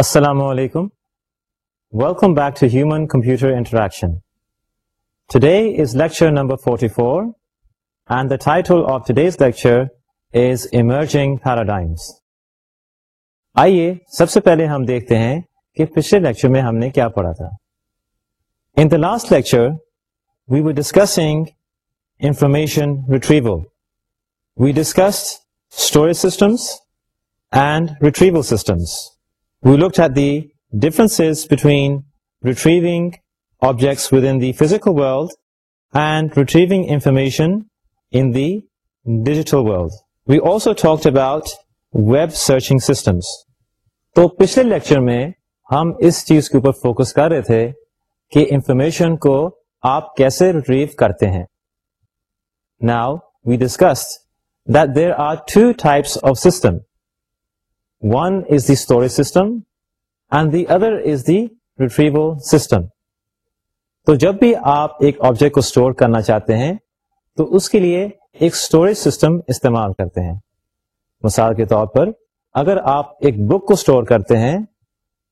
السلام علیکم welcome back to human computer interaction آئیے سب سے پہلے ہم دیکھتے ہیں کہ پچھلے لیکچر میں ہم نے کیا پڑھا تھا in the last lecture we discussing information retrieval we discuss storage systems and retrieval systems we look this between retrieving objects we also talk about web searching systems تو پچھلے لیکچر میں ہم اس چیز کے اوپر فوکس کر رہے تھے کہ انفارمیشن کو آپ کیسے ریٹریو کرتے ہیں now we discuss there are two types of system one is the storage system and the other is the retrieve system تو جب بھی آپ ایک آبجیکٹ کو اسٹور کرنا چاہتے ہیں تو اس کے لیے ایک اسٹوریج سسٹم استعمال کرتے ہیں مثال کے طور پر اگر آپ ایک بک کو اسٹور کرتے ہیں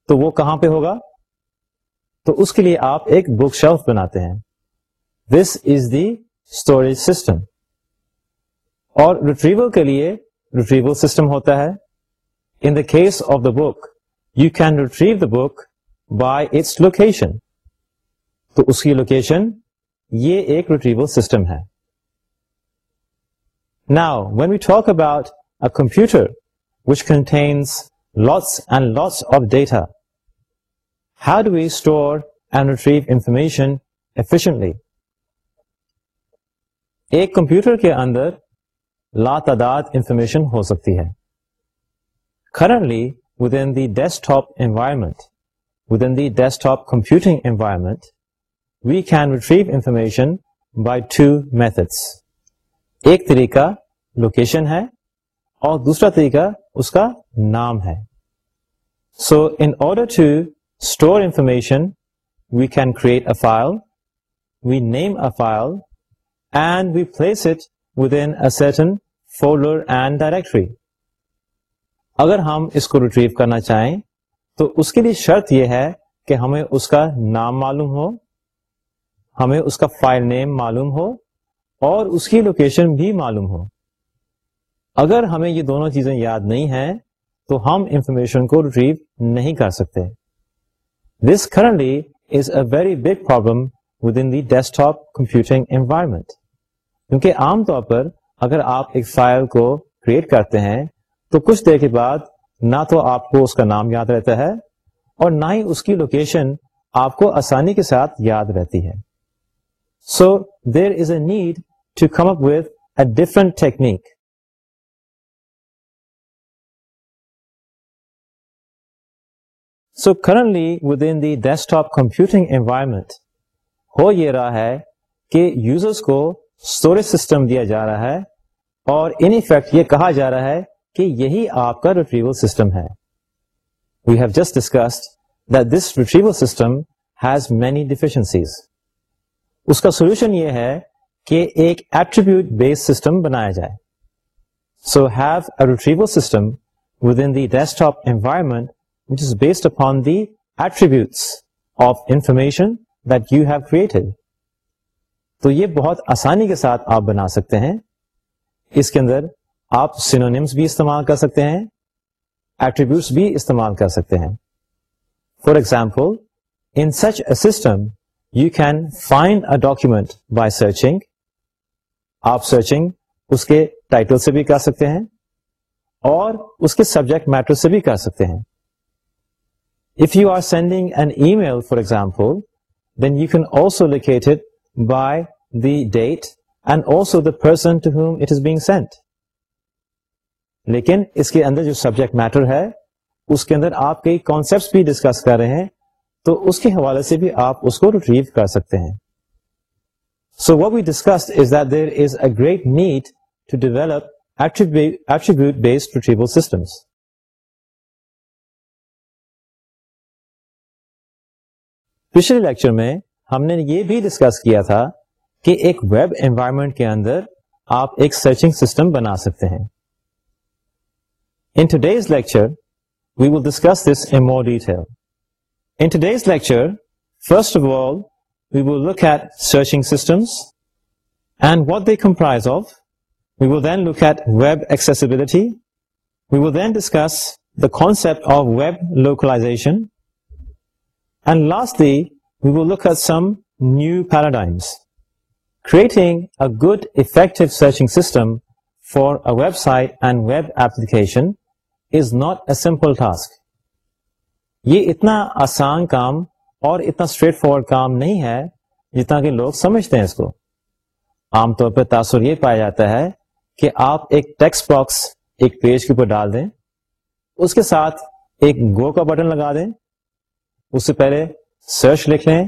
تو وہ کہاں پہ ہوگا تو اس کے لیے آپ ایک بک شیلف بناتے ہیں this is the storage system اور ریٹریو کے لیے ریٹریو سسٹم ہوتا ہے س of the book you can retrieve the book by its location تو اس کی لوکیشن یہ ایک ریٹریول سسٹم ہے نا when you talk about a computer which contains lots and lots of data had we store and retrieve informationally ایک computer کے اندر لاتعداد انفارمیشن ہو سکتی ہے desktop the desktop computing we can receive information by two method ایک طریقہ location ہے اور دوسرا طریقہ نام ہے so under to store information we can create a file we name a file and we place it with انٹن folder and directory اگر ہم اس کو ریٹریو کرنا چاہیں تو اس کے لیے شرط یہ ہے کہ ہمیں اس کا نام معلوم ہو ہمیں اس کا فائل نیم معلوم ہو اور اس کی لوکیشن بھی معلوم ہو اگر ہمیں یہ دونوں چیزیں یاد نہیں ہیں تو ہم انفارمیشن کو ریٹریو نہیں کر سکتے this currently is a very big problem with in the desktop computing environment کیونکہ عام طور پر اگر آپ ایک فائل کو کریٹ کرتے ہیں تو کچھ دیر کے بعد نہ تو آپ کو اس کا نام یاد رہتا ہے اور نہ ہی اس کی لوکیشن آپ کو آسانی کے ساتھ یاد رہتی ہے so there is a need to come up with a different technique so currently with in the desktop computing environment ہو یہ رہا ہے کہ یوزرس کو اسٹوریج سسٹم دیا جا رہا ہے اور انفیکٹ یہ کہا جا رہا ہے کہ یہی آپ کا ریٹریول سسٹم ہے we have just discussed that this retrieval system has many deficiencies اس کا سولوشن یہ ہے کہ ایک ایٹریبیوٹ بیس سسٹم بنایا جائے so have a retrieval system with in the desktop environment which is based upon the attributes of information that you have created تو یہ بہت آسانی کے ساتھ آپ بنا سکتے ہیں اس کے اندر آپ سینونیمس بھی استعمال کر سکتے ہیں ایٹریبیوٹس بھی استعمال کر سکتے ہیں for example in such a system you can find a document by searching آپ سرچنگ اس کے ٹائٹل سے بھی کر سکتے ہیں اور اس کے سبجیکٹ میٹر سے بھی کر سکتے ہیں if you are sending an E mile for example then you can also locate by the date and also the it is being sent لیکن اس کے اندر جو سبجیکٹ میٹر ہے اس کے اندر آپ کئی کانسپٹ بھی ڈسکس کر رہے ہیں تو اس کے حوالے سے بھی آپ اس کو ریٹریو کر سکتے ہیں so what we discuss is that there is a great need to develop attribute based retrieval systems پچھلے لیکچر میں ہم نے یہ بھی ڈسکس کیا تھا کہ ایک ویب انوائرمنٹ کے اندر آپ ایک سرچنگ سسٹم بنا سکتے ہیں good effect searching system فارب site web application simple task یہ اتنا آسان کام اور اتنا اسٹریٹ فارورڈ کام نہیں ہے جتنا کہ لوگ سمجھتے ہیں اس کو عام طور پہ تاثر یہ پایا جاتا ہے کہ آپ ایک ایک باکس پیج کے اوپر ڈال دیں اس کے ساتھ ایک گو کا بٹن لگا دیں اس سے پہلے سرچ لکھ لیں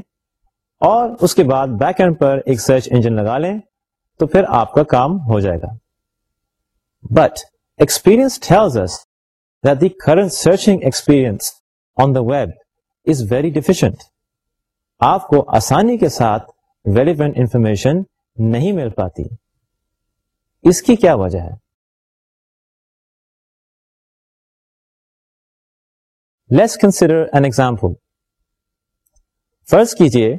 اور اس کے بعد بیک اینڈ پر ایک سرچ انجن لگا لیں تو پھر آپ کا کام ہو جائے گا but experience that the current searching experience on the web is very deficient. آپ کو آسانی کے ساتھ ریلیونٹ انفارمیشن نہیں مل پاتی اس کی کیا وجہ ہے لیس کنسیڈر این ایگزامپل فرض کیجیے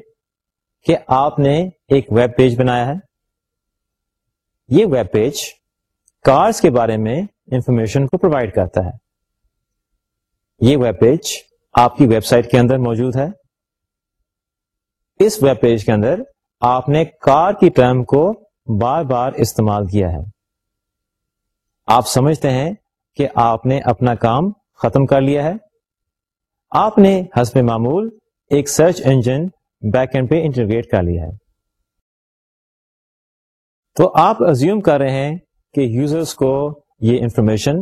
کہ آپ نے ایک ویب پیج بنایا ہے یہ ویب پیج کارس کے بارے میں انفارمیشن کو پرووائڈ کرتا ہے یہ ویب پیج آپ کی ویب سائٹ کے اندر موجود ہے اس ویب پیج کے اندر آپ نے کار کی ٹرم کو بار بار استعمال کیا ہے آپ سمجھتے ہیں کہ آپ نے اپنا کام ختم کر لیا ہے آپ نے حسب معمول ایک سرچ انجن بیک اینڈ پہ انٹرگریٹ کر لیا ہے تو آپ ازیوم کر رہے ہیں کہ یوزرز کو یہ انفارمیشن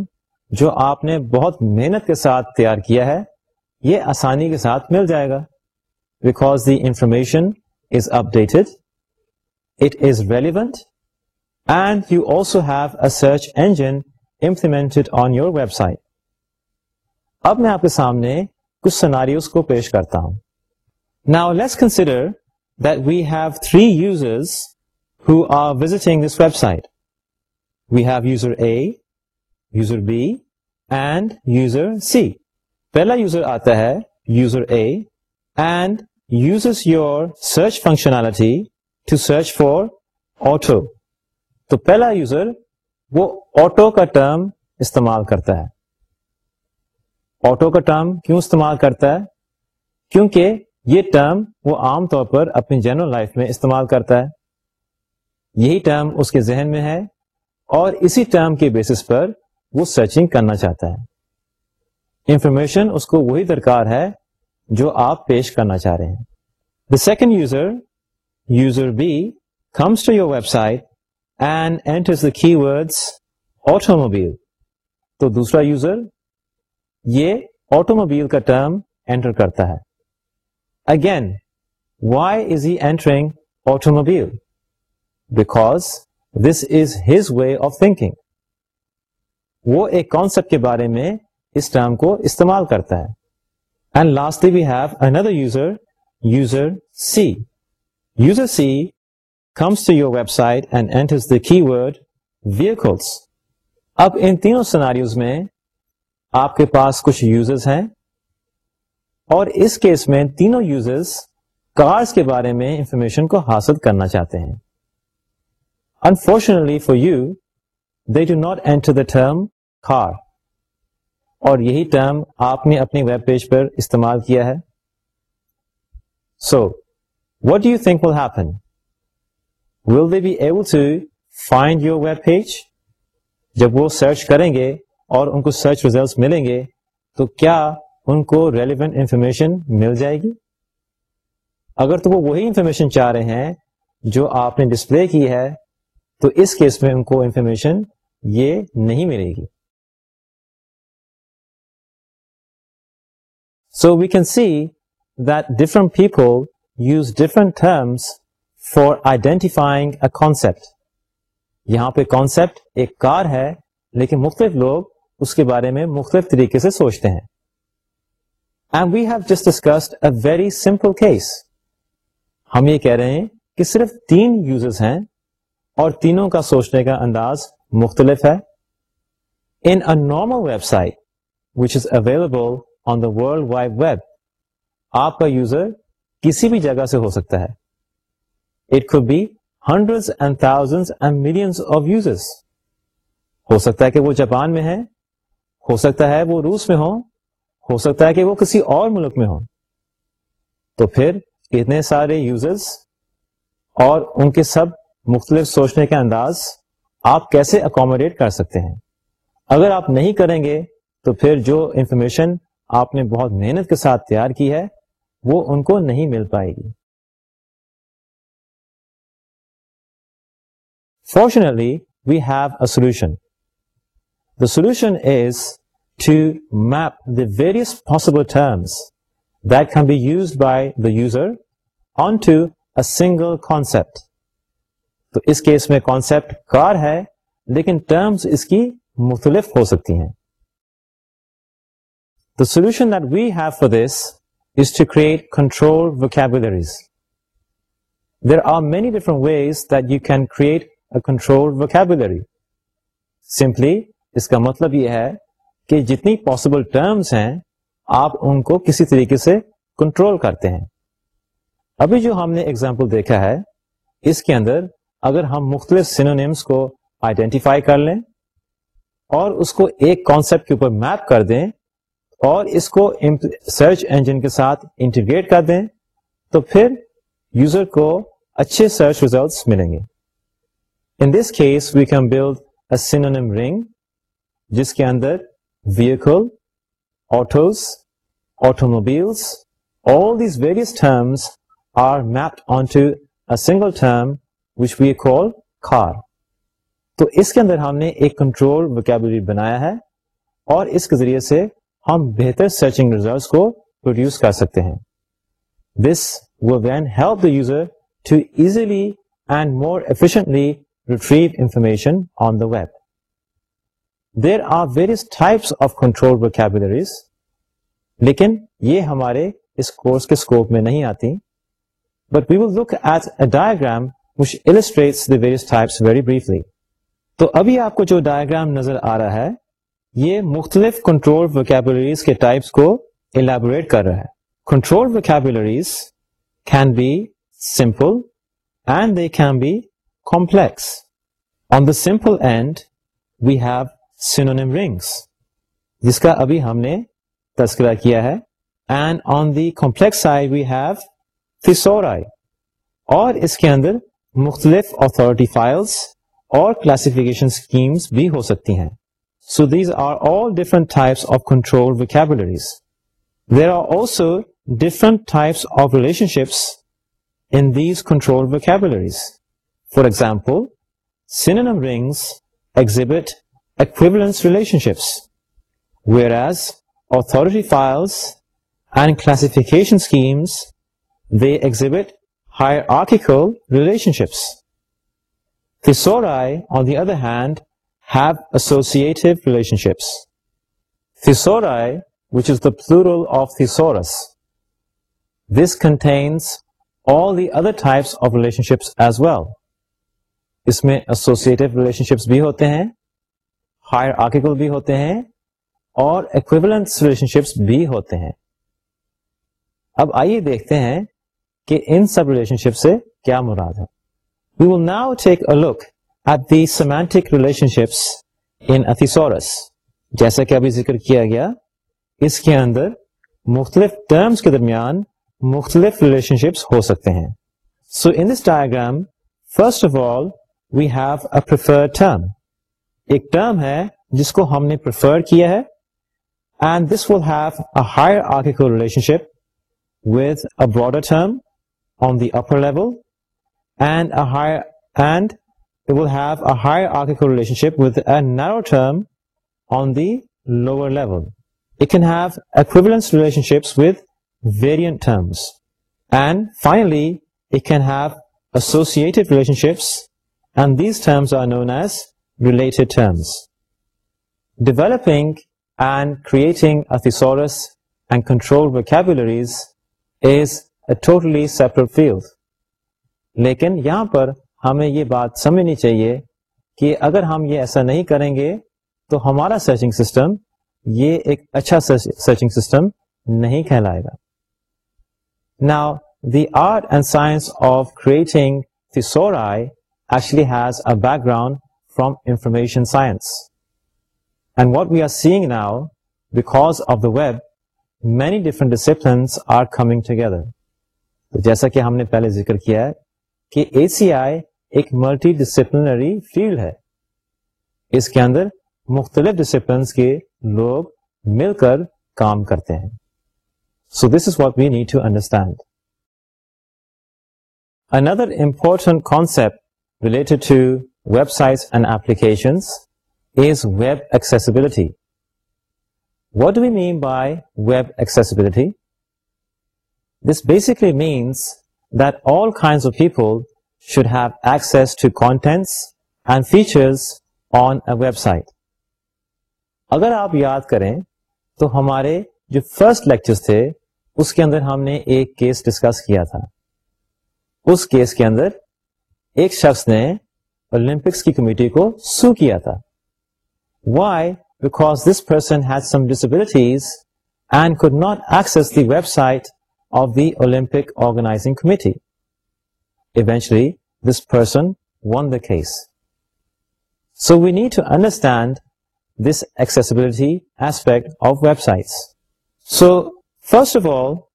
جو آپ نے بہت محنت کے ساتھ تیار کیا ہے یہ آسانی کے ساتھ مل جائے گا because the information is updated it is relevant and you also have a search engine implemented on your website اب میں آپ کے سامنے کچھ سناریوز کو پیش کرتا ہوں now let's consider that we have three users who are visiting this website we have user A user B and user C پہلا یوزر آتا ہے user A and uses your search search functionality to for auto auto auto تو پہلا user وہ کا کا term استعمال کرتا ہے ٹرم کیوں استعمال کرتا ہے کیونکہ یہ ٹرم وہ عام طور پر اپنی جنرل لائف میں استعمال کرتا ہے یہی ٹرم اس کے ذہن میں ہے اور اسی ٹرم کے بیسس پر وہ سرچنگ کرنا چاہتا ہے انفارمیشن اس کو وہی درکار ہے جو آپ پیش کرنا چاہ رہے ہیں the second user user be comes to your web site and the keywords automobile تو دوسرا یوزر یہ آٹو موبائل کا ٹرم اینٹر کرتا ہے again why is he entering automobile because this is his way of thinking وہ ایک concept کے بارے میں اس ٹرم کو استعمال کرتا ہے and lastly we have another user user C user C comes to your web site and enters the keyword vehicles اب ان تینوں سیناریوز میں آپ کے پاس کچھ یوزرز ہیں اور اس کیس میں تینوں یوزرز کارز کے بارے میں انفارمیشن کو حاصل کرنا چاہتے ہیں unfortunately for you they do not enter the term car اور یہی ٹرم آپ نے اپنی ویب پیج پر استعمال کیا ہے so what do you think will happen will they be able to find your web page جب وہ سرچ کریں گے اور ان کو سرچ ریزلٹ ملیں گے تو کیا ان کو ریلیونٹ انفارمیشن مل جائے گی اگر تو وہی انفارمیشن چاہ رہے ہیں جو آپ نے ڈسپلے کی ہے تو اس کیس میں ان کو انفارمیشن یہ نہیں ملے گی so we can see that different people use different terms for identifying a concept یہاں پہ کانسیپٹ ایک کار ہے لیکن مختلف لوگ اس کے بارے میں مختلف طریقے سے سوچتے ہیں and we have just discussed a very simple case ہم یہ کہہ رہے ہیں کہ صرف تین یوزز ہیں اور تینوں کا سوچنے کا انداز مختلف ہے in a normal website which is available on the world wide web آپ کا یوزر کسی بھی جگہ سے ہو سکتا ہے it could be hundred and thousand and millions of users ہو سکتا ہے کہ وہ جاپان میں ہے ہو سکتا ہے وہ روس میں ہو ہو سکتا ہے کہ وہ کسی اور ملک میں ہو تو پھر اتنے سارے یوزرس اور ان کے سب مختلف سوچنے کے انداز آپ کیسے اکوموڈیٹ کر سکتے ہیں اگر آپ نہیں کریں گے تو پھر جو انفارمیشن آپ نے بہت محنت کے ساتھ تیار کی ہے وہ ان کو نہیں مل پائے گی fortunately we have a solution the solution is to map the various possible terms that can be use by the user on to a single concept تو اس کیس میں کانسپٹ کار ہے لیکن ٹرمز اس کی مختلف ہو سکتی ہیں different there are many different create you can vocabulary. Simply اس کا مطلب یہ ہے کہ جتنی پاسبل terms ہیں آپ ان کو کسی طریقے سے کنٹرول کرتے ہیں ابھی جو ہم نے example دیکھا ہے اس کے اندر اگر ہم مختلف سینونیمس کو آئیڈینٹیفائی کر لیں اور اس کو ایک کانسیپٹ کے اوپر میپ کر دیں اور اس کو سرچ انجن کے ساتھ انٹیگریٹ کر دیں تو پھر یوزر کو اچھے سرچ ریزلٹس ملیں گے in this case we can build a synonym ring جس کے اندر vehicle autos auto mobiles all these various terms are mapped on to a single term which we call car تو اس کے اندر ہم نے ایک کنٹرول وکیبلری بنایا ہے اور اس کے ذریعے سے ہم بہتر سرچنگ ریزلٹس کو پروڈیوس کر سکتے ہیں this will then help the user to easily and more efficiently retrieve information on the web there are various types of control vocabularies لیکن یہ ہمارے اس کورس کے اسکوپ میں نہیں آتی but we will look at a diagram which illustrates the various types very briefly تو ابھی آپ کو جو ڈایاگرام نظر آ رہا ہے یہ مختلف کنٹرول ویکیبلریز کے ٹائپس کو الیبوریٹ کر رہا ہے control vocabularies can be simple and they can be complex on the simple and we have synonym rings جس کا ابھی ہم نے تذکرہ کیا ہے and on the complex I we have فیسور آئی اور اس کے اندر مختلف اتارٹی فائلس اور کلاسفکیشن اسکیمس بھی ہو سکتی ہیں So these are all different types of control vocabularies. There are also different types of relationships in these control vocabularies. For example, synonym rings exhibit equivalence relationships, whereas authority files and classification schemes, they exhibit hierarchical relationships. Thesauri, on the other hand, اس میں بھی ہوتے ہیں بھی ہوتے ہیں اور ایکشن شپس بھی ہوتے ہیں اب آئیے دیکھتے ہیں کہ ان سب ریلیشن شپ سے کیا مراد ہے لک سومینٹک ریلیشن شپس انس جیسا کہ ابھی ذکر کیا گیا اس کے اندر مختلف مختلف ٹرمز کے درمیان ریلیشن ہو سکتے ہیں so in this diagram first of all we have a term term ایک ہے جس کو ہم نے پریفر کیا ہے and this will have a a hierarchical relationship with broader term on the upper level and and developing and creating لیکن یہاں پر ہمیں یہ بات سمجھنی چاہیے کہ اگر ہم یہ ایسا نہیں کریں گے تو ہمارا سرچنگ سسٹم یہ ایک اچھا سرچنگ سسٹم نہیں کہلائے گا the art and science of creating actually has a background from information science and what we are seeing now because of the web many different disciplines are coming together جیسا کہ ہم نے پہلے ذکر کیا ہے کہ اے سی آئی ایک ملٹی ڈسپلنری فیلڈ ہے اس کے اندر مختلف ڈسپلنس کے لوگ مل کر کام کرتے ہیں so this is what we need to understand another important concept related to web sites and applications is web accessibility what do we mean by web accessibility this basically means that all kinds of people should have access to contents on site اگر آپ یاد کریں تو ہمارے جو first lectures تھے اس کے اندر ہم نے ایک کیس ڈسکس کیا تھا اس کیس کے اندر ایک شخص نے اولمپکس کی کمیٹی کو سو کیا تھا why because this person has some disabilities and could not the web site of the Olympic organizing committee eventually this person won the case. So we need to understand this accessibility aspect of websites. So first of all,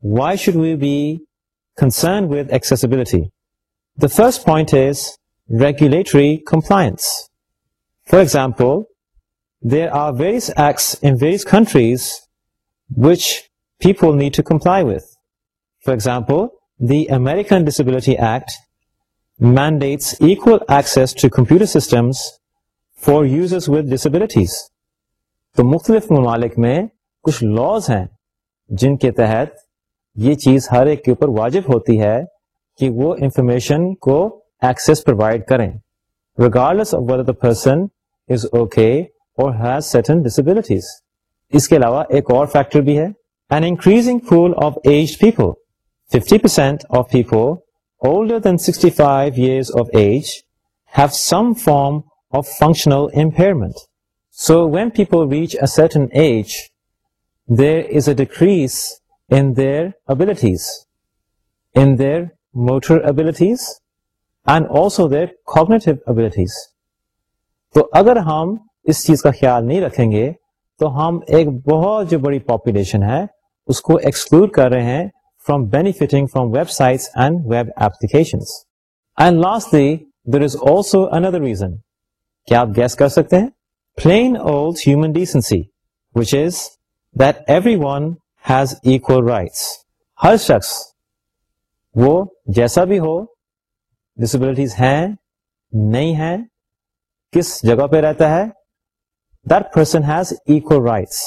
why should we be concerned with accessibility? The first point is regulatory compliance. For example, there are various acts in various countries which people need to comply with. For example, the American disability act mandates equal ایکسٹمس for users with disabilities تو مختلف ممالک میں کچھ laws ہیں جن کے تحت یہ چیز ہر ایک کے اوپر واجب ہوتی ہے کہ وہ انفارمیشن کو ایکسیس پرووائڈ کریں regardless of whether the person is okay or has certain disabilities اس کے علاوہ ایک اور فیکٹر بھی ہے an increasing of age people fifty percent of people older form of functional and also there تو اگر ہم اس چیز کا خیال نہیں رکھیں گے تو ہم ایک بہت جو بڑی پاپولیشن ہے اس کو ایکسکلوڈ کر رہے ہیں جیسا بھی ہو ڈسبلٹیز ہیں نہیں ہے کس جگہ پہ رہتا ہے person has equal rights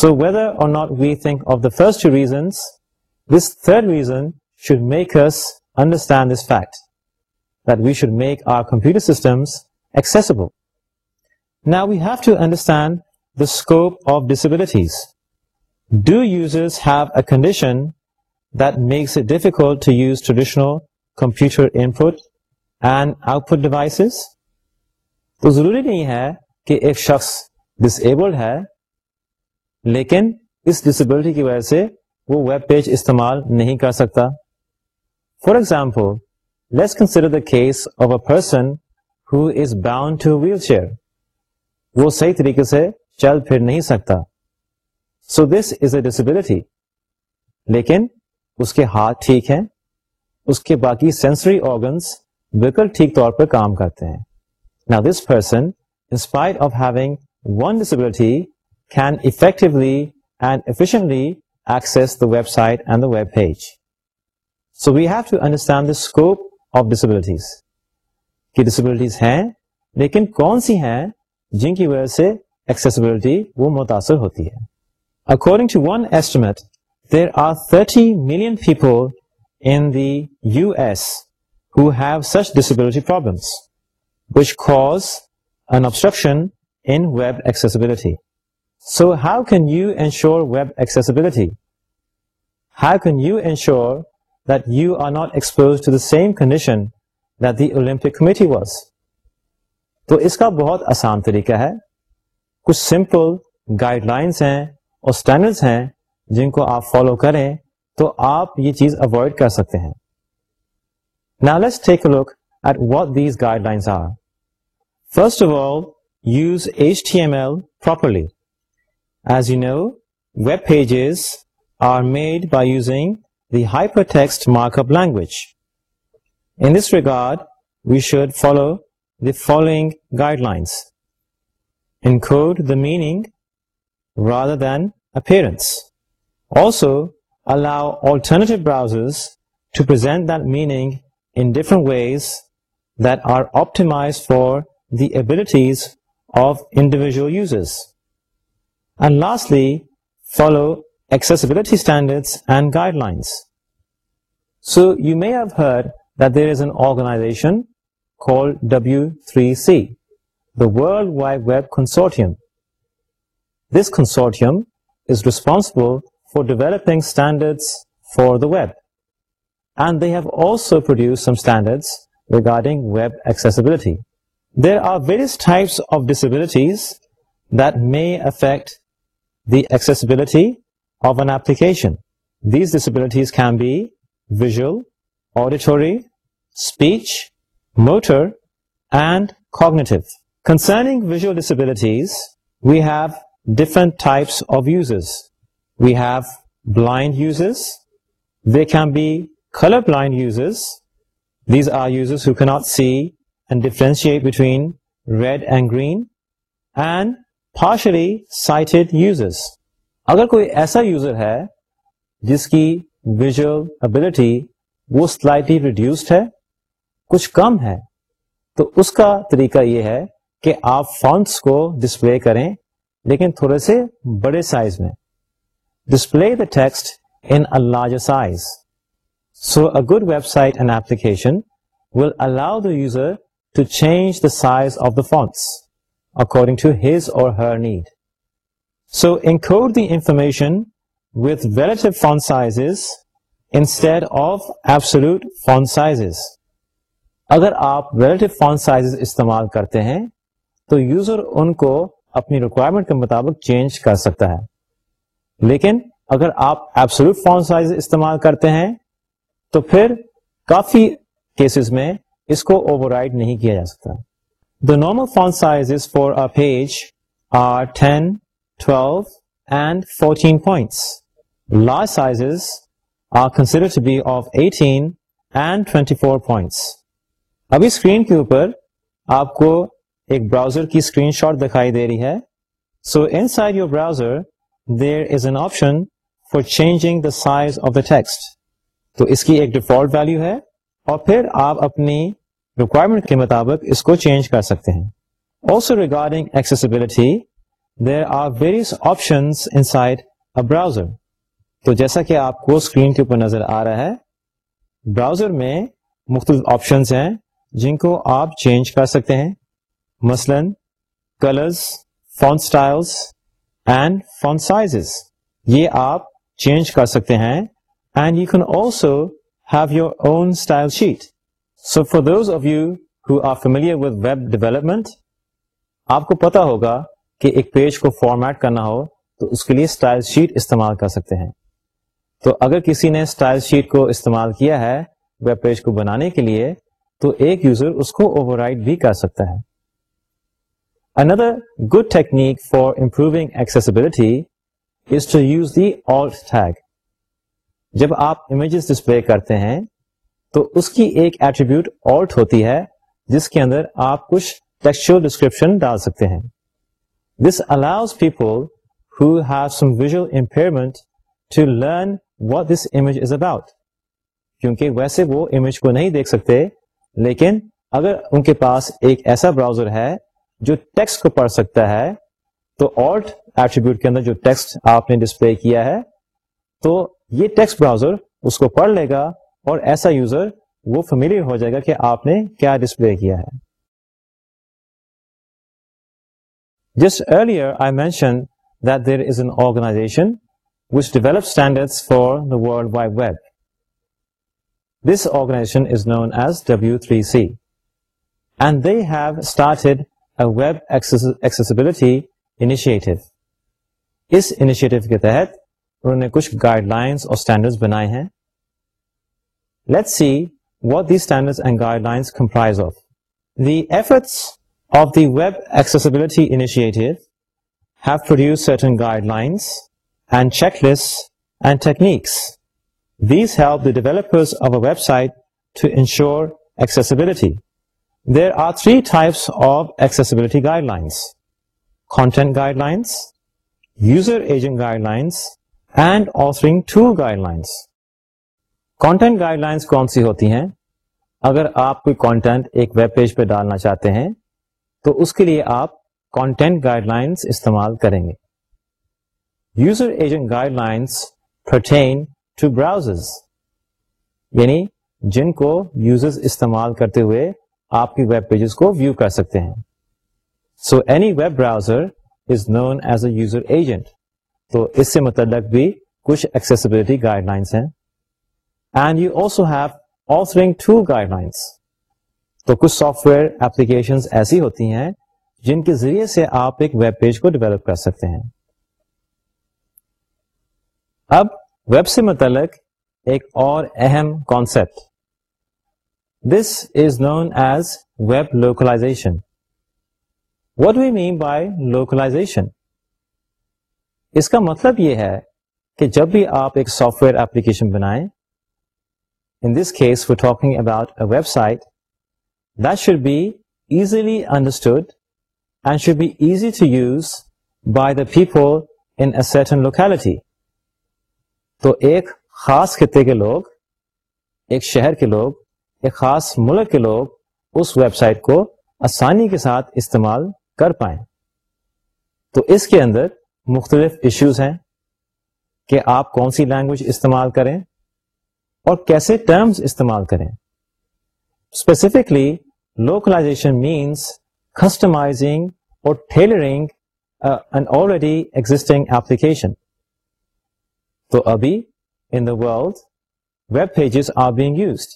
so whether or not we think of the first reasons systems accessible نا we've to understand of disabilities do use have a condition that makes it difficult use traditional computer input and output devices تو ضروری نہیں ہے کہ ایک شخص ڈس abled ہے لیکن اس ڈسیبلٹی کی وجہ سے وہ ویب پیج استعمال نہیں کر سکتا for example the case of a person who is bound to wheelchair وہ صحیح طریقے سے چل پھر نہیں سکتا so this is a disability لیکن اس کے ہاتھ ٹھیک ہیں اس کے باقی سینسری آرگنس بالکل ٹھیک طور پر کام کرتے ہیں نا this person in spite of having one disability can effectively and efficiently web site so we've to disabilities ہیں جن کی وجہ سے ایکسیسبلٹی وہ متاثر ہوتی ہے according to one an obstruction in web accessibility. So how can you ensure web accessibility how can you ensure Olympic was تو اس کا بہت آسان طریقہ ہے کچھ سمپل گائیڈ لائنس ہیں اور جن کو آپ فالو کریں تو آپ یہ چیز اوائڈ کر سکتے ہیں نا let's take look at what these guidelines are first of all use H T M L properly As you know, web pages are made by using the hypertext markup language. In this regard, we should follow the following guidelines. Encode the meaning rather than appearance. Also, allow alternative browsers to present that meaning in different ways that are optimized for the abilities of individual users. Follow accessibility guidelines so you mu Hare آرگنائزیشنٹ consortium is responsible for developing for the web and they ہیوسٹرڈنگ web accessibility there are various types of disabilities they affect the accessibility of an application. These disabilities can be visual, auditory, speech, motor, and cognitive. Concerning visual disabilities, we have different types of users. We have blind users. They can be colorblind users. These are users who cannot see and differentiate between red and green. And partially sighted users اگر کوئی ایسا user ہے جس کی visual ability وہ slightly reduced ہے کچھ کم ہے تو اس کا طریقہ یہ ہے کہ آپ فونٹس کو ڈسپلے کریں لیکن تھوڑے سے بڑے سائز میں display the text in larger size so a good web site and application will allow the user to change the size of the fonts information relative font size instead of ایبس font size اگر آپ ویلیٹو font size استعمال کرتے ہیں تو user ان کو اپنی requirement کے مطابق چینج کر سکتا ہے لیکن اگر آپ ایبسولوٹ فون سائز استعمال کرتے ہیں تو پھر کافی کیسز میں اس کو اوور رائڈ نہیں کیا جا سکتا normal font for a page are tend fourteen کے اوپر آپ کو ایک براؤزر کی اسکرین شاٹ دکھائی دے رہی ہے so in browser there is an option for changing the size of the text تو اس کی ایک ڈیفالٹ ویلو ہے اور پھر آپ اپنی ریکوائرمنٹ کے مطابق اس کو چینج کر سکتے ہیں also regarding accessibility there are various options inside browser تو جیسا کہ آپ کو اسکرین کے اوپر نظر آ رہا ہے براؤزر میں مختلف آپشنس ہیں جن کو آپ چینج کر سکتے ہیں مثلاً colours font styles and font size یہ آپ چینج کر سکتے ہیں and you can also have your own style sheet so with web development آپ کو پتا ہوگا کہ ایک پیج کو فارمیٹ کرنا ہو تو اس کے لیے اسٹائل شیٹ استعمال کر سکتے ہیں تو اگر کسی نے اسٹائل شیٹ کو استعمال کیا ہے ویب پیج کو بنانے کے لیے تو ایک یوزر اس کو اوور بھی کر سکتا ہے another good technique for improving accessibility is to use the alt tag جب آپ امیجز ڈسپلے کرتے ہیں تو اس کی ایک ایٹریبیوٹ آلٹ ہوتی ہے جس کے اندر آپ کچھ ٹیکسچر ڈسکرپشن ڈال سکتے ہیں this allows people who have some visual impairment to learn what this image is about کیونکہ ویسے وہ امیج کو نہیں دیکھ سکتے لیکن اگر ان کے پاس ایک ایسا براؤزر ہے جو ٹیکسٹ کو پڑھ سکتا ہے تو آلٹ ایٹریبیوٹ کے اندر جو ٹیکسٹ آپ نے ڈسپلے کیا ہے تو یہ ٹیکسٹ براؤزر اس کو پڑھ لے گا اور ایسا یوزر وہ فیملی ہو جائے گا کہ آپ نے کیا ڈسپلے کیا ہے جس earlier I mention that there is an organization which develop standard for the world wide web this organization is known as W three C and they have web accessibility initiative اس initiative کے تحت انہوں نے کچھ guidelines اور standard بنائے ہیں let's see what these standards and guidelines comprise of. The efforts of the Web Accessibility Initiative have produced certain guidelines and checklists and techniques. These help the developers of a website to ensure accessibility. There are three types of accessibility guidelines. Content guidelines, user agent guidelines, and authoring tool guidelines. Content guidelines کون سی ہوتی ہیں اگر آپ کوئی content ایک web page پہ ڈالنا چاہتے ہیں تو اس کے لیے آپ کانٹینٹ گائڈ لائنس استعمال کریں گے user agent guidelines to برا یعنی جن کو یوزر استعمال کرتے ہوئے آپ کی ویب پیجز کو ویو کر سکتے ہیں so any web browser is known as a user agent تو اس سے متعلق بھی کچھ ایکسیسبلٹی گائڈ لائنس ہیں and you also authoring tool guidelines تو کچھ سافٹ ویئر اپلیکیشن ایسی ہوتی ہیں جن کے ذریعے سے آپ ایک ویب پیج کو ڈیولپ کر سکتے ہیں اب ویب سے متعلق ایک اور اہم concept this is known as web localisation what we mean by localisation اس کا مطلب یہ ہے کہ جب بھی آپ ایک سافٹ ویئر اپلیکیشن بنائیں in this a about web site that should be easily should and should be easy to use by the a certain locality تو ایک خاص خطے کے لوگ ایک شہر کے لوگ ایک خاص ملک کے لوگ اس ویب سائٹ کو آسانی کے ساتھ استعمال کر پائیں تو اس کے اندر مختلف ایشوز ہیں کہ آپ کون سی لینگویج استعمال کریں اور کیسے ٹرمز استعمال کریں اسپیسیفکلی لوکلائزیشن مینس کسٹمائزنگ اور ٹھیلرنگ آلریڈی ایگزٹنگ ایپلیکیشن تو ابھی in the world web pages are being used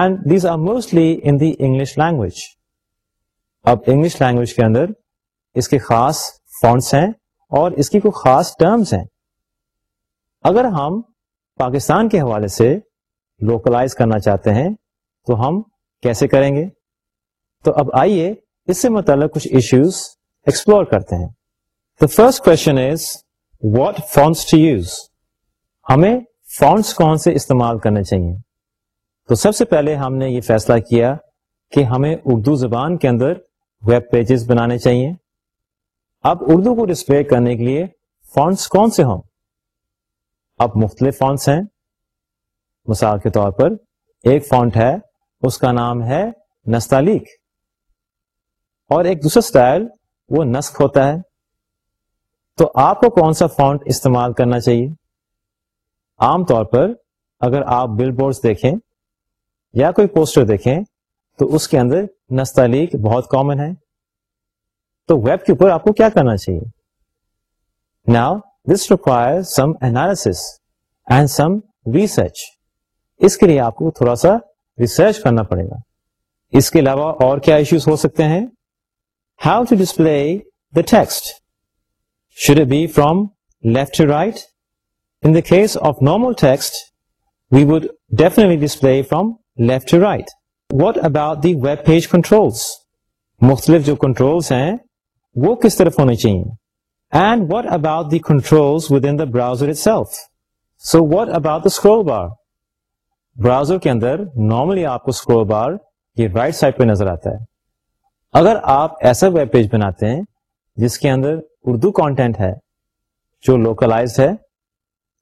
and these are mostly in the English language اب انگلش لینگویج کے اندر اس کے خاص فونٹس ہیں اور اس کی کوئی خاص ٹرمز ہیں اگر ہم پاکستان کے حوالے سے لوکلائز کرنا چاہتے ہیں تو ہم کیسے کریں گے تو اب آئیے اس سے متعلق کچھ ایشوز ایکسپلور کرتے ہیں the first question is what fonts to use ہمیں فونس کون سے استعمال کرنے چاہیے تو سب سے پہلے ہم نے یہ فیصلہ کیا کہ ہمیں اردو زبان کے اندر ویب پیجز بنانے چاہیے اب اردو کو ڈسپلے کرنے کے لیے فونٹس کون سے ہوں اب مختلف فونٹس ہیں مثال کے طور پر ایک فونٹ ہے اس کا نام ہے نستعلیق اور ایک دوسرا سٹائل وہ نسخ ہوتا ہے تو آپ کو کون سا فونٹ استعمال کرنا چاہیے عام طور پر اگر آپ بل بورڈ دیکھیں یا کوئی پوسٹر دیکھیں تو اس کے اندر نستعلیق بہت کامن ہے تو ویب کے اوپر آپ کو کیا کرنا چاہیے now require some analysis and some research اس کے لیے آپ کو تھوڑا سا ریسرچ کرنا پڑے گا اس کے علاوہ اور کیا ایشوز ہو سکتے ہیں how to display the text should be from left to right in case of normal text we would define display from left to right what about the web page control مختلف جو controls ہیں وہ کس طرف ہونے چاہیے and what about that in browser کے اندر آپ کو یہ right پہ نظر آتا ہے اگر آپ ایسا ویب پیج بناتے ہیں جس کے اندر اردو کانٹینٹ ہے جو لوکلائز ہے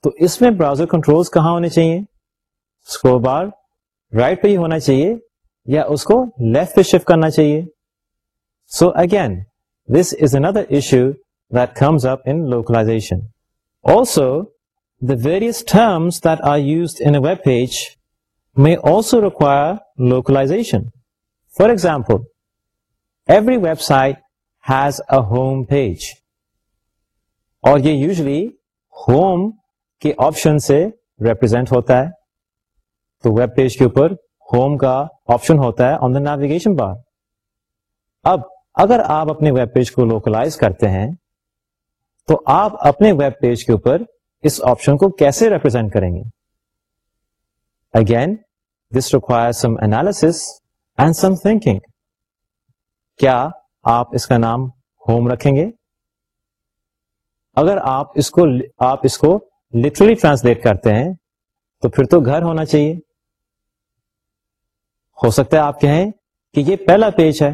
تو اس میں براؤزر کنٹرول کہاں ہونے چاہیے اسکرو بار رائٹ پہ ہی ہونا چاہیے یا اس کو لیفٹ پہ شفٹ کرنا چاہیے so again this is another issue that that comes up in in localization. Also, the various terms are used a web page may also require localization. For example, every website has a home page. اور یہ usually home کے option سے represent ہوتا ہے تو web page کے اوپر home کا آپشن ہوتا ہے آن دا نیویگیشن بار اب اگر آپ اپنے ویب پیج کو لوکلائز کرتے ہیں تو آپ اپنے ویب پیج کے اوپر اس آپشن کو کیسے ریپرزینٹ کریں گے again this require some analysis and some thinking کیا آپ اس کا نام ہوم رکھیں گے اگر آپ اس کو آپ اس کو لٹرلی ٹرانسلیٹ کرتے ہیں تو پھر تو گھر ہونا چاہیے ہو سکتا ہے آپ کہیں کہ یہ پہلا پیج ہے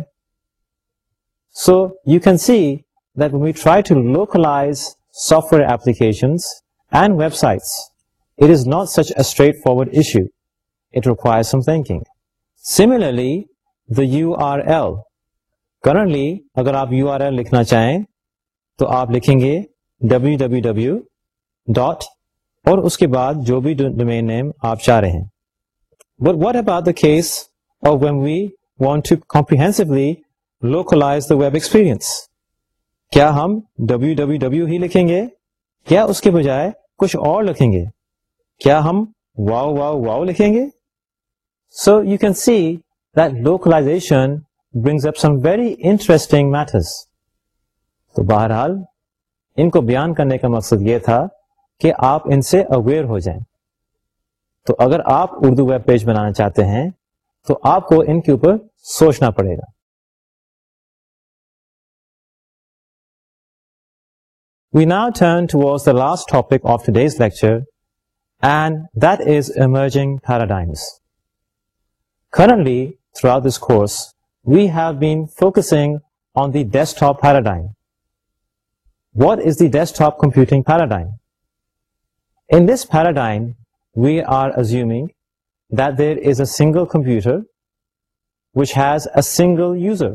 so you can see that when we try to localize software applications and websites, it is not such a straightforward issue. It requires some thinking. Similarly, the URL. Currently, اگر آپ URL لکھنا چاہیں تو آپ لکھیں گے www dot اور اس کے بعد جو بھی ڈومین نیم آپ چاہ رہے ہیں But what about the case of when we want to comprehensively localize the web experience? کیا ہم ڈبلو ڈبلو ہی لکھیں گے کیا اس کے بجائے کچھ اور لکھیں گے کیا ہم واو واو واؤ لکھیں گے so you can see localisation brings up some very interesting matters تو بہرحال ان کو بیان کرنے کا مقصد یہ تھا کہ آپ ان سے اویئر ہو جائیں تو اگر آپ اردو ویب پیج بنانا چاہتے ہیں تو آپ کو ان کے اوپر سوچنا پڑے گا we not her to was the last topic of the day's lecture and this emerging paradigms currently throughout this we have been focusing on the desktop paradigm what is the computing paradigm in this paradigm we are assume there is a single computer which has single user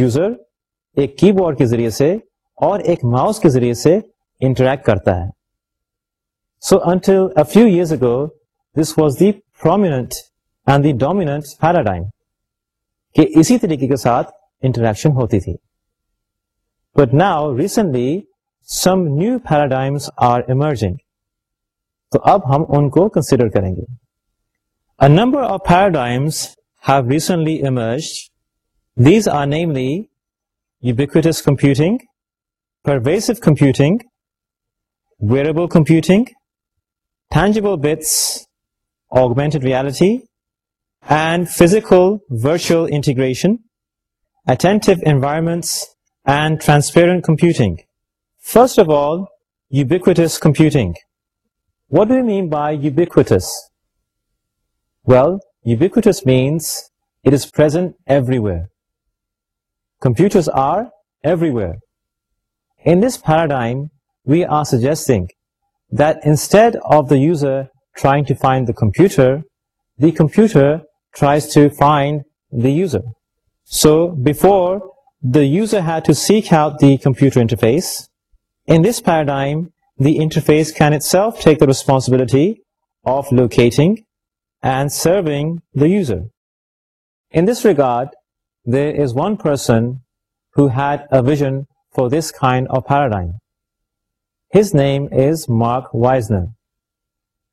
user ایک کی board کے ذریعے سے اور ایک mouse کے ذریعے سے انٹریکٹ کرتا ہے so until a few years ago this was the prominent and the dominant paradigm کہ اسی طریقے کے ساتھ انٹریکشن ہوتی تھی but now recently some new paradigms are emerging تو اب ہم ان کو کنسیڈر کریں گے number of paradigms these are namely ubiquitous computing pervasive computing, wearable computing, tangible bits, augmented reality, and physical virtual integration, attentive environments, and transparent computing. First of all, ubiquitous computing. What do we mean by ubiquitous? Well, ubiquitous means it is present everywhere. Computers are everywhere. In this paradigm, we are suggesting that instead of the user trying to find the computer tries to find the user. So before, the user had to seek out the computer interface. In this paradigm, the interface can itself take the responsibility of locating and serving the user. In this regard, there is one person who had a vision for this kind of paradigm. His name is Mark Wisner,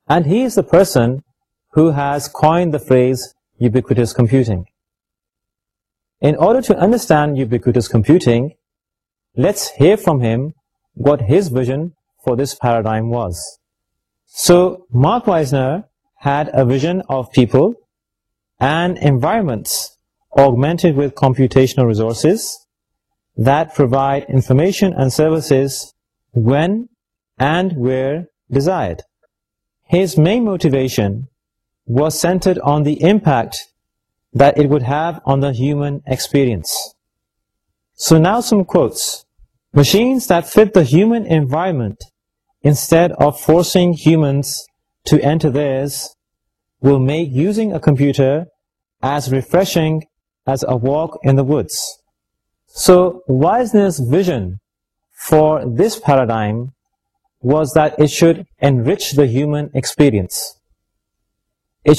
and he is the person who has coined the phrase ubiquitous computing. In order to understand ubiquitous computing, let's hear from him what his vision for this paradigm was. So Mark Wisner had a vision of people and environments augmented with computational resources وینڈ where desired his me motivation was centred on the impact that it would have machine environment of forcing make using a computer as refreshing as a so wise this vision for this paradigm was then rich the human experience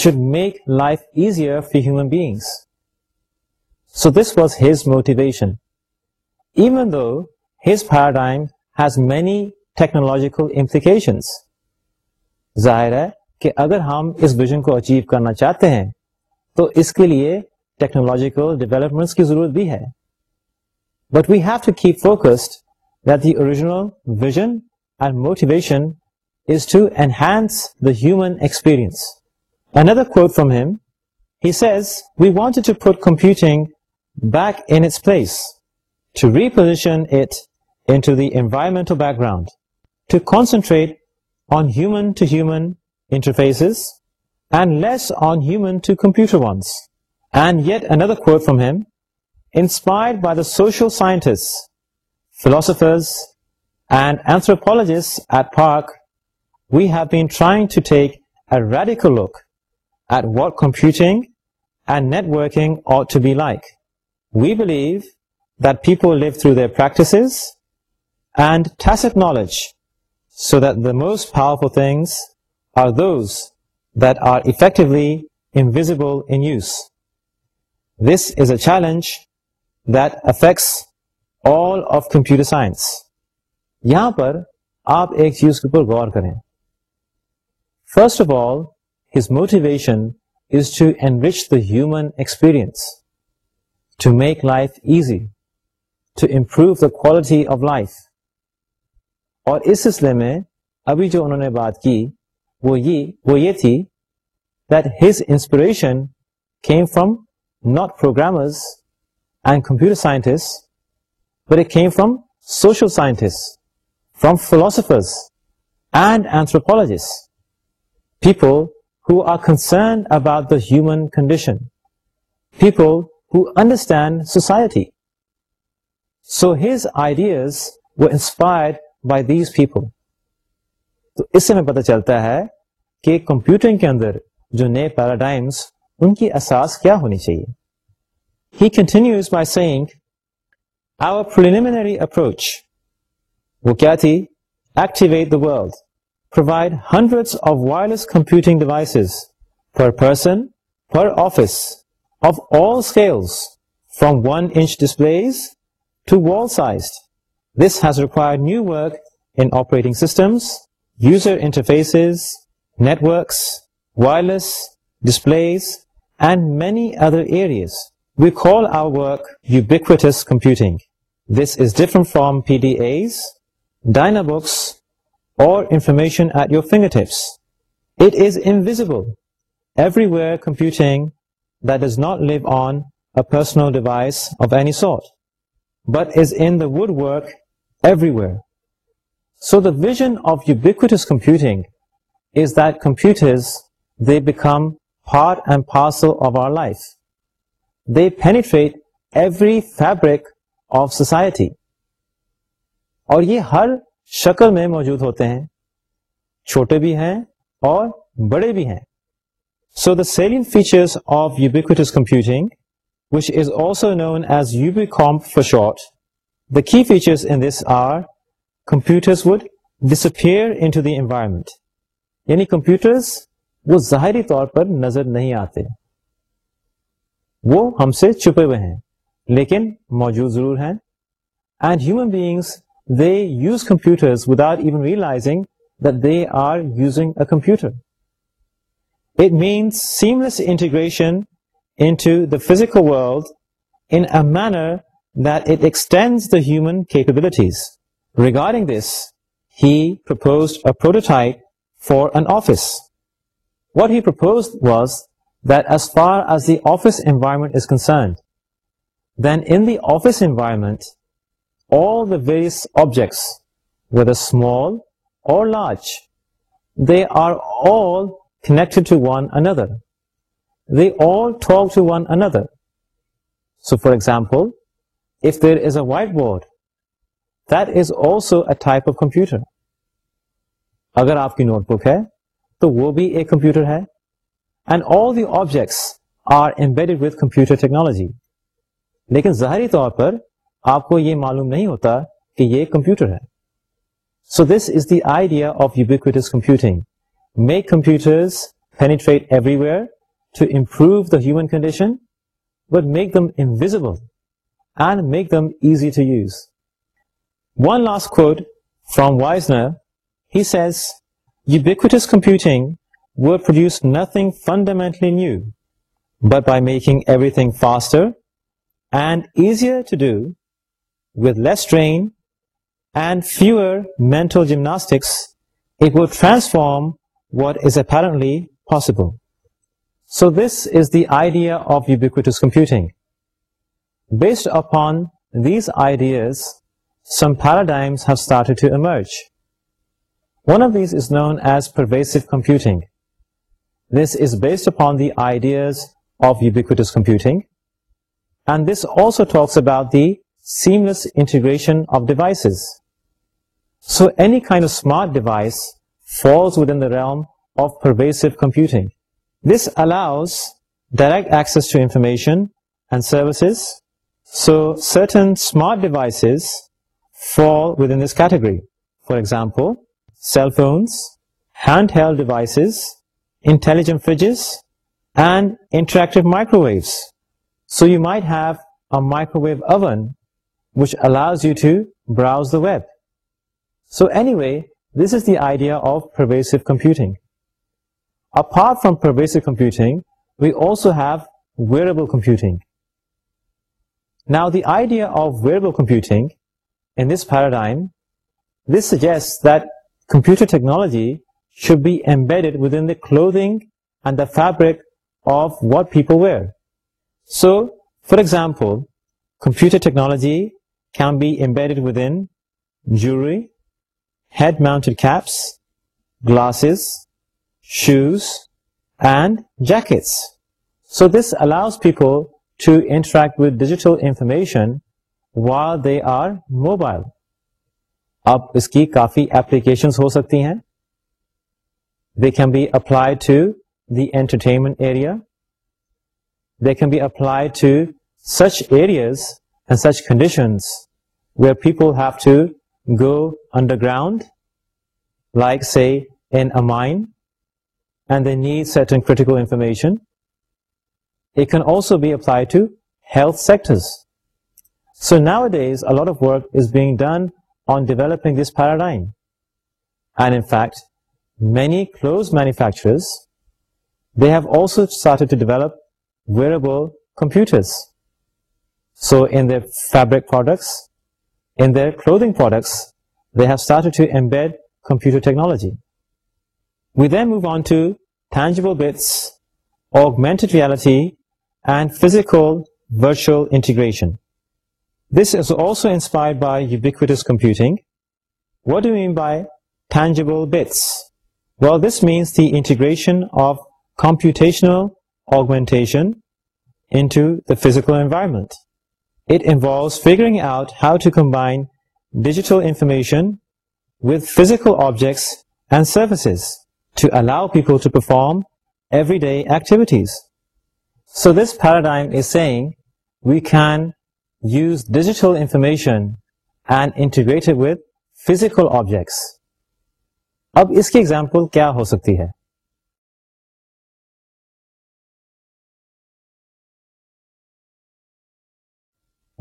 shake life easier for ہیومنگ so this was his motivation even though his paradigm has many technological implications ظاہر ہے کہ اگر ہم اس vision کو achieve کرنا چاہتے ہیں تو اس کے لیے ٹیکنالوجیکل ڈیولپمنٹس کی ضرورت بھی ہے but we've to keep فوکسنل motivation is to enhancements other کوم has we want computing background to concentrate human to ہیومنٹرپ ہیومنڈ yet another کوام he inspired by the social scientists, philosophers, and anthropologists at Park, we have been trying to take a radical look at what computing and networking ought to be like. We believe that people live through their practices and tacit knowledge, so that the most powerful things are those that are effectively invisible in use. This is a challenge science یہاں پر آپ ایک چیز کے اوپر غور کریں first of all his motivation is to enrich the human experience to make life easy to improve the quality of life اور اس سلسلے میں ابھی جو انہوں نے بات کی وہ یہ وہ یہ تھی this inspiration came from not programs computers and اینتھروجسٹو conditions and society so his ideas were by these people تو اس سے ہمیں پتہ چلتا ہے کہ کمپیوٹرنگ کے اندر جو نئے پیراڈائمس ان کی اساس کیا ہونی چاہیے he continues my Sainik our approach وہ کیا تھی activate that provide hundred computing devices per office from one inch display to size this has required new work operating systems user interface networks wireless display and many other area We call our work ubiquitous computing. This is different from PDAs, Dynabooks, or information at your fingertips. It is invisible, everywhere computing that does not live on a personal device of any sort, but is in the woodwork everywhere. So the vision of ubiquitous computing is that computers, they become part and parcel of our life. Fabric of society اور یہ ہر شکل میں موجود ہوتے ہیں چھوٹے بھی ہیں اور بڑے بھی ہیں so the salient features of ubiquitous computing which is also known as you com for short the key features in this are computers would disappear into the environment یعنی کمپیوٹرس وہ ظاہری طور پر نظر نہیں آتے وہ ہم سے چھپے ہوئے ہیں لیکن موجود ضرور ہیں and human beings they use computer with are even realizing that they are using a computer it means seamless integration into the physical world in a manner that it extends the human capabilities regarding this he propose a prototype for an office what he propose was office environment is concerned then in the office environment all the various objects with a small or large they are آلیکٹ اندر the all to one اندر so for example if there is a white board that is also a type of computer اگر آپ کی note book ہے تو وہ بھی ایک کمپیوٹر ہے and all the objects are embedded with computer technology لیکن ظاہری طور پر آپ کو یہ معلوم نہیں ہوتا کہ یہ کمپیوٹر ہے so this is the idea of you computing make computers everywhere to improve the human condition but make them invisible and make them easy to use one last quote from Weiser he says you computing would produce nothing fundamentally new, but by making everything faster and easier to do, with less strain and fewer mental gymnastics, it will transform what is apparently possible. So this is the idea of ubiquitous computing. Based upon these ideas, some paradigms have started to emerge. One of these is known as pervasive computing. This is based upon the ideas of ubiquitous computing. And this also talks about the seamless integration of devices. So any kind of smart device falls within the realm of pervasive computing. This allows direct access to information and services. So certain smart devices fall within this category. For example, cell phones, handheld devices, intelligent fridges, and interactive microwaves. So you might have a microwave oven which allows you to browse the web. So anyway, this is the idea of pervasive computing. Apart from pervasive computing, we also have wearable computing. Now the idea of wearable computing in this paradigm, this suggests that computer technology should be embed within the clothing and the fabric of what people wear so for example computer technology can be embed within head mount caps glass shoes and jackets so this allows people to interact with digital information while they are mobile اب اس کی کافی application ہو سکتی ہیں the کینائی to دیٹمنٹ people ground like sand and dead such اینڈیکلفارمیشن many clothes manufacturers, they have also started to develop wearable computers. So in their fabric products, in their clothing products, they have started to embed computer technology. We then move on to tangible bits, augmented reality, and physical virtual integration. This is also inspired by ubiquitous computing. What do we mean by tangible bits? Well, this means the integration of computational augmentation into the physical environment. It involves figuring out how to combine digital information with physical objects and services to allow people to perform everyday activities. So this paradigm is saying we can use digital information and integrate it with physical objects اب اس کی example کیا ہو سکتی ہے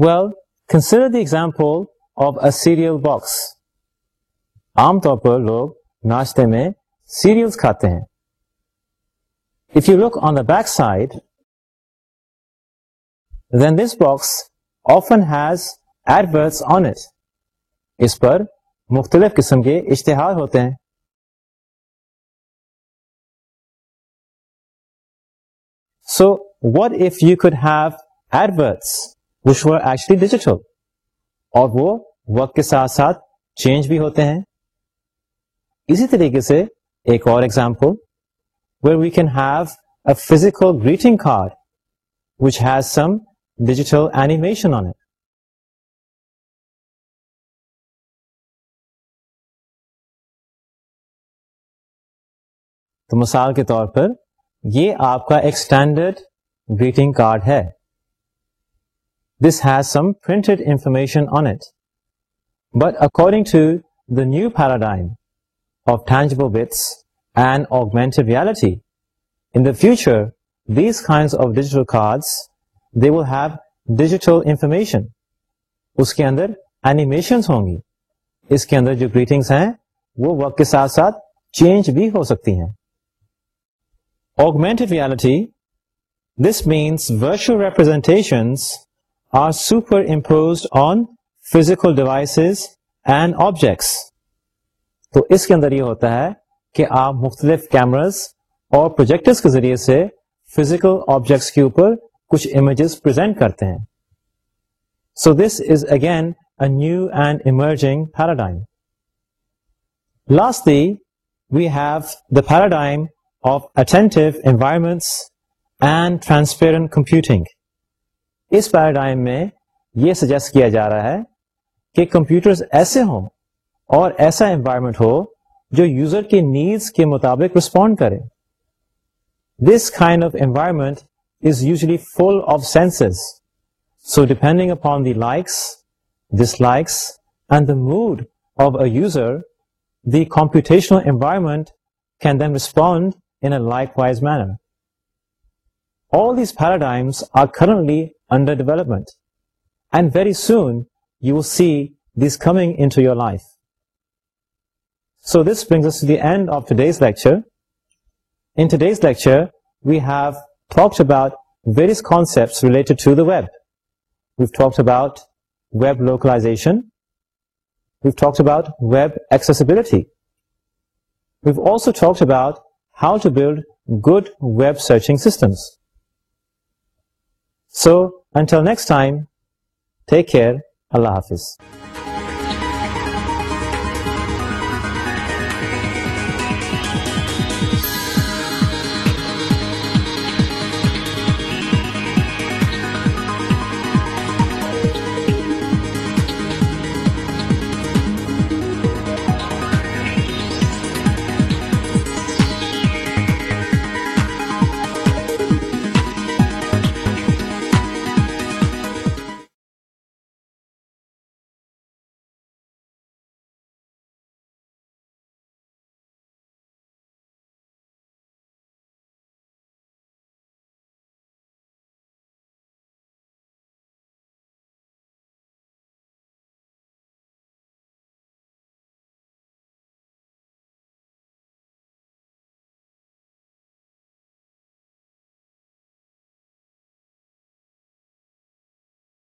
well consider the example of a cereal box عام طور پر لوگ ناشتے میں سیریلس کھاتے ہیں if you look on the back side then this box often has ad on it اس پر مختلف قسم کے اشتہار ہوتے ہیں what if you could have at birth which which digital اور وہ وقت کے ساتھ ساتھ چینج بھی ہوتے ہیں اسی طریقے سے ایک اور example where we can have a physical greeting card which has some digital animation on it تو مثال کے طور پر یہ آپ کا ایکسٹینڈرڈ گریٹنگ کارڈ ہے this has some printed information on it but according to the new paradigm of bits and augment reality in the future these kind of digital card have digital information اس کے اندر animation ہوں گی اس کے اندر جو greetings ہیں وہ وقت کے ساتھ ساتھ چینج بھی ہو سکتی ہیں augmented reality, this means virtual representations are superimposed on physical devices and objects. تو اس کے اندر یہ ہوتا ہے کہ آپ مختلف کیمراز اور پروجیکٹرس کے ذریعے سے فزیکل آبجیکٹس کے اوپر کچھ امیجز پرزینٹ کرتے ہیں so this is again a new and emerging paradigm lastly we have the paradigm اس پیراڈائم میں یہ سجیسٹ کیا جا رہا ہے کہ کمپیوٹر ایسے ہوں اور ایسا انوائرمنٹ ہو جو یوزر کے نیڈس کے مطابق رسپونڈ کرے this kind of environment is usually full of sensors so depending upon the likes dislikes and the mood of a user the computational environment can then respond likewise madam all these paradigms ریلیٹڈیشن how to build good web searching systems so until next time take care اللہ حافظ